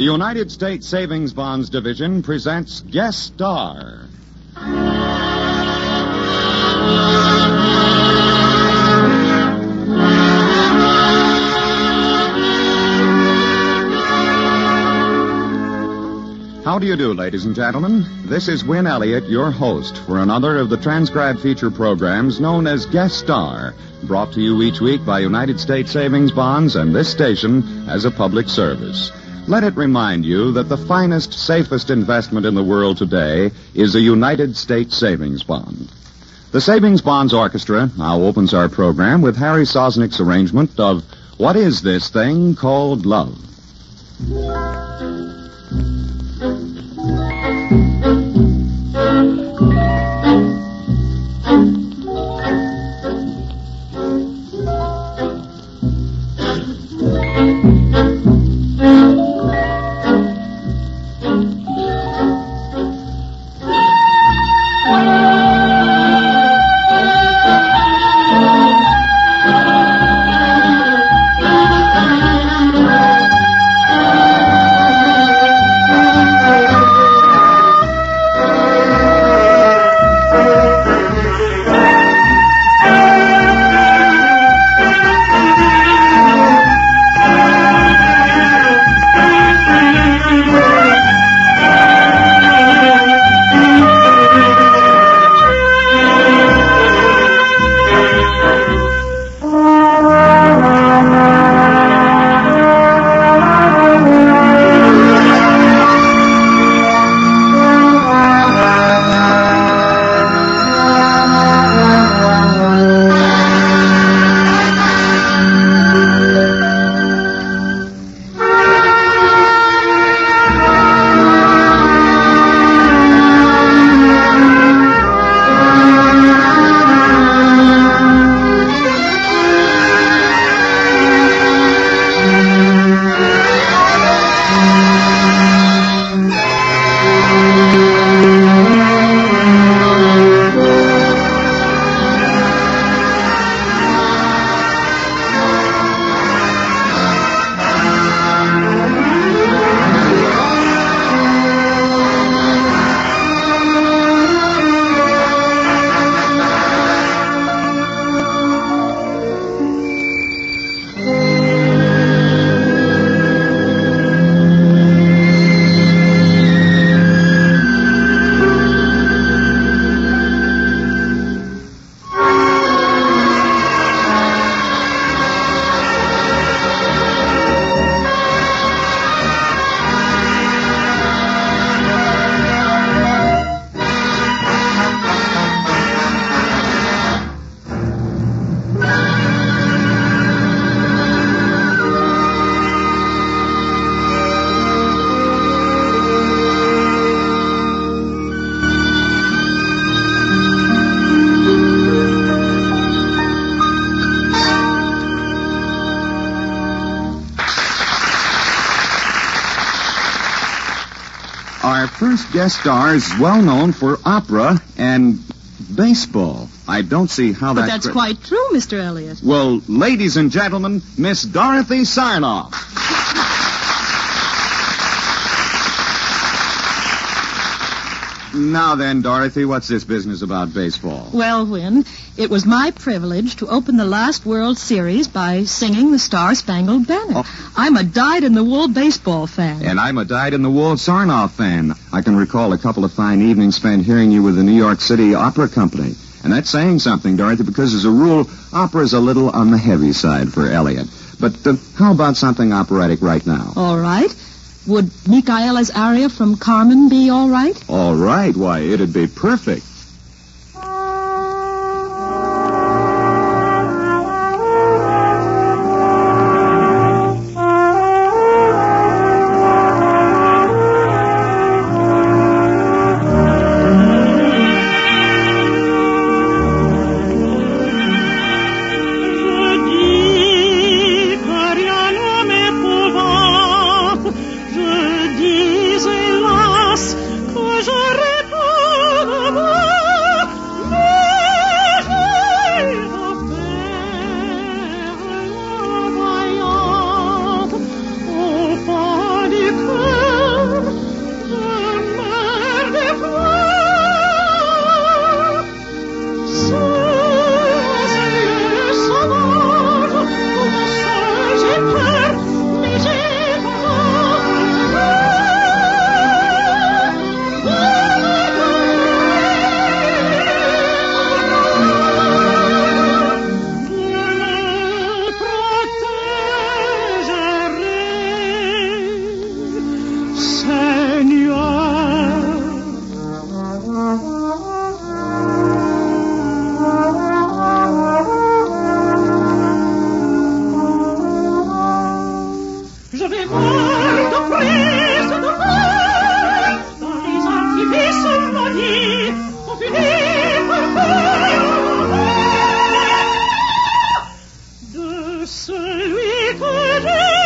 The United States Savings Bonds Division presents Guest Star. How do you do, ladies and gentlemen? This is Win Elliott, your host, for another of the transcribed feature programs known as Guest Star, brought to you each week by United States Savings Bonds and this station as a public service. Let it remind you that the finest, safest investment in the world today is a United States savings bond. The Savings Bonds Orchestra now opens our program with Harry Sosnick's arrangement of What Is This Thing Called Love? Guest star is well known for opera and baseball. I don't see how that. But that's cri- quite true, Mr. Elliott. Well, ladies and gentlemen, Miss Dorothy Sarnoff. Now then, Dorothy, what's this business about baseball? Well, Win, it was my privilege to open the last World Series by singing the Star Spangled Banner. Oh. I'm a dyed-in-the-wool baseball fan. And I'm a dyed-in-the-wool Sarnoff fan. I can recall a couple of fine evenings spent hearing you with the New York City Opera Company. And that's saying something, Dorothy, because as a rule, opera's a little on the heavy side for Elliott. But uh, how about something operatic right now? All right. Would Micaela's aria from Carmen be all right? All right, why, it'd be perfect. 自己。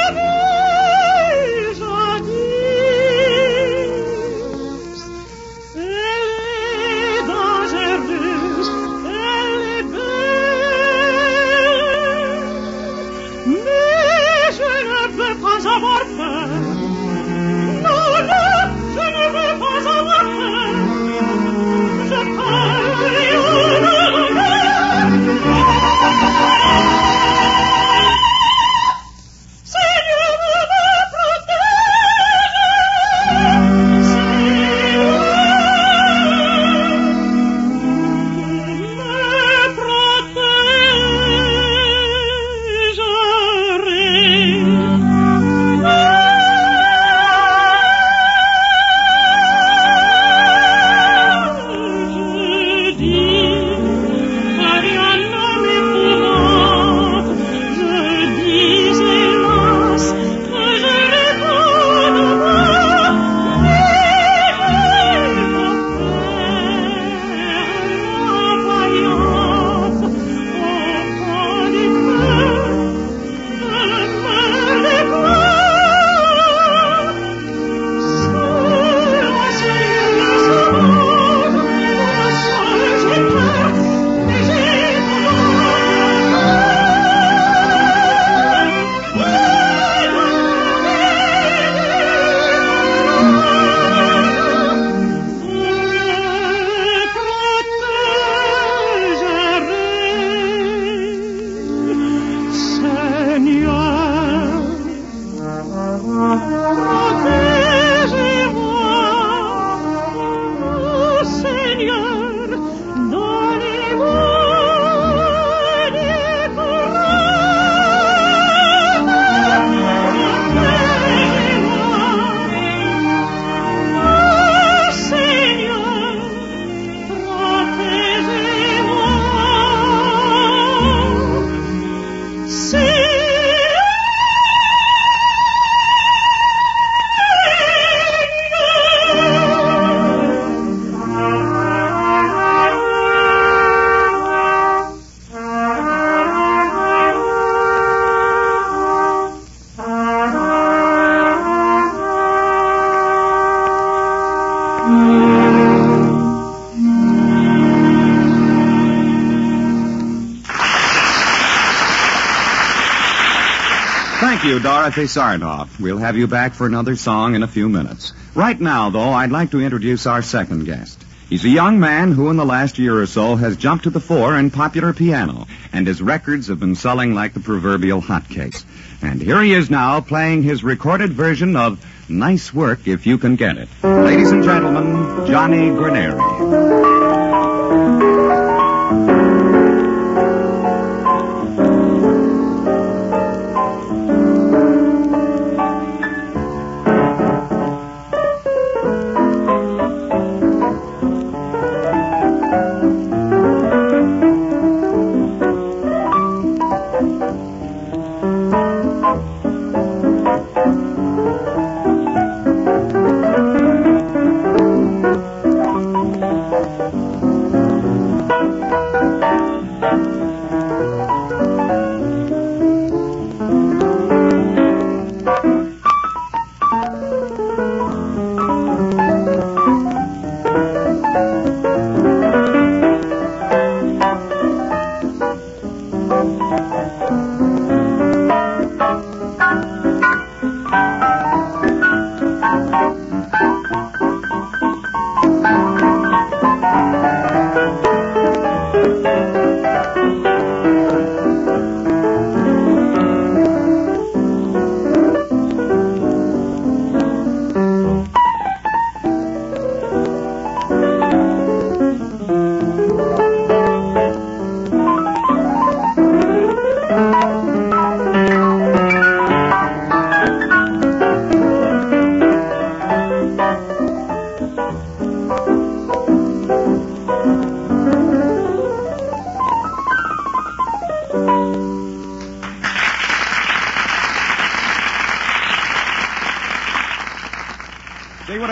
Dorothy Sarnoff. We'll have you back for another song in a few minutes. Right now, though, I'd like to introduce our second guest. He's a young man who, in the last year or so, has jumped to the fore in popular piano, and his records have been selling like the proverbial hotcakes. And here he is now, playing his recorded version of Nice Work If You Can Get It. Ladies and gentlemen, Johnny Guarneri.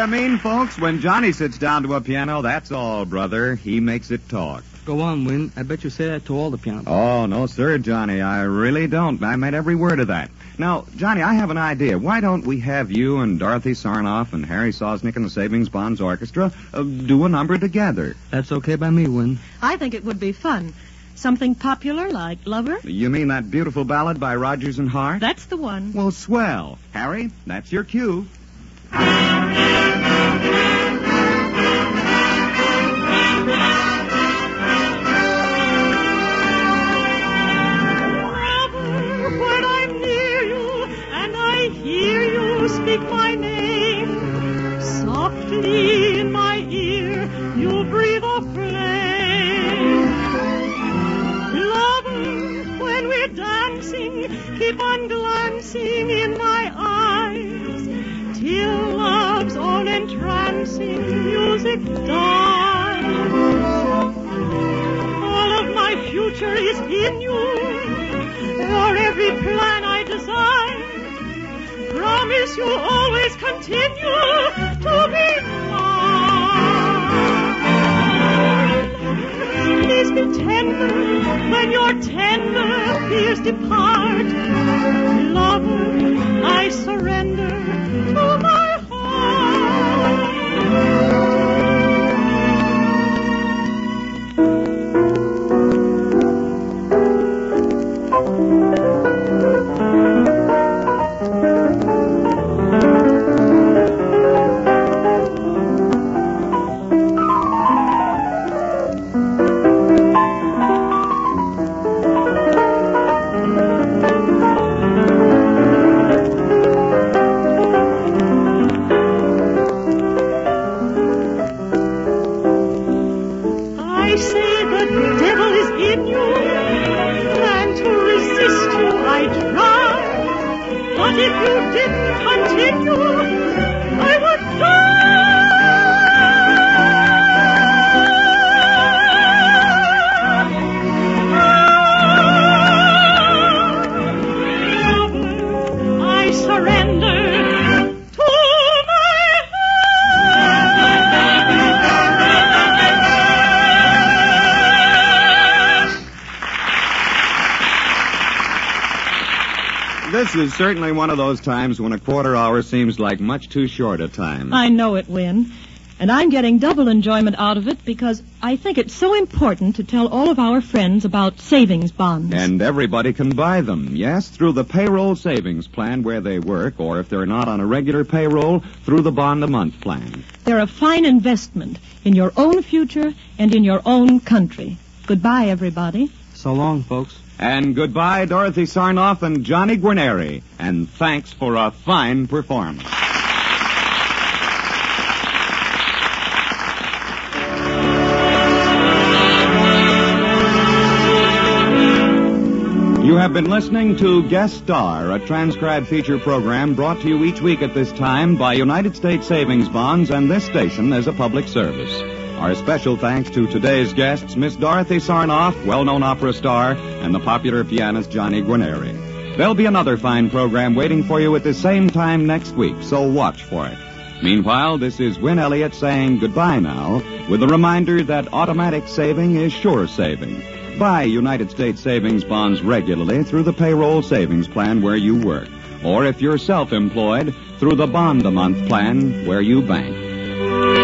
I mean, folks? When Johnny sits down to a piano, that's all, brother. He makes it talk. Go on, Win. I bet you say that to all the pianos. Oh, no, sir, Johnny. I really don't. I meant every word of that. Now, Johnny, I have an idea. Why don't we have you and Dorothy Sarnoff and Harry Sosnick and the Savings Bonds Orchestra uh, do a number together? That's okay by me, Win. I think it would be fun. Something popular like Lover? You mean that beautiful ballad by Rodgers and Hart? That's the one. Well, swell. Harry, that's your cue. Dancing, keep on glancing entrancing music dies. All of my future is in you. For every plan I design. Promise you'll always continue you didn't continue, I would die. This is certainly one of those times when a quarter hour seems like much too short a time. I know it, Win. And I'm getting double enjoyment out of it because I think it's so important to tell all of our friends about savings bonds. And everybody can buy them, yes, through the payroll savings plan where they work, or if they're not on a regular payroll, through the bond a month plan. They're a fine investment in your own future and in your own country. Goodbye, everybody. So long, folks. And goodbye, Dorothy Sarnoff and Johnny Guarneri. And thanks for a fine performance. You have been listening to Guest Star, a transcribed feature program brought to you each week at this time by United States Savings Bonds and this station as a public service. Our special thanks to today's guests, Miss Dorothy Sarnoff, well-known opera star, and the popular pianist Johnny Guarneri. There'll be another fine program waiting for you at the same time next week, so watch for it. Meanwhile, this is Win Elliott saying goodbye now, with a reminder that automatic saving is sure saving. Buy United States savings bonds regularly through the payroll savings plan where you work, or if you're self-employed, through the bond a month plan where you bank.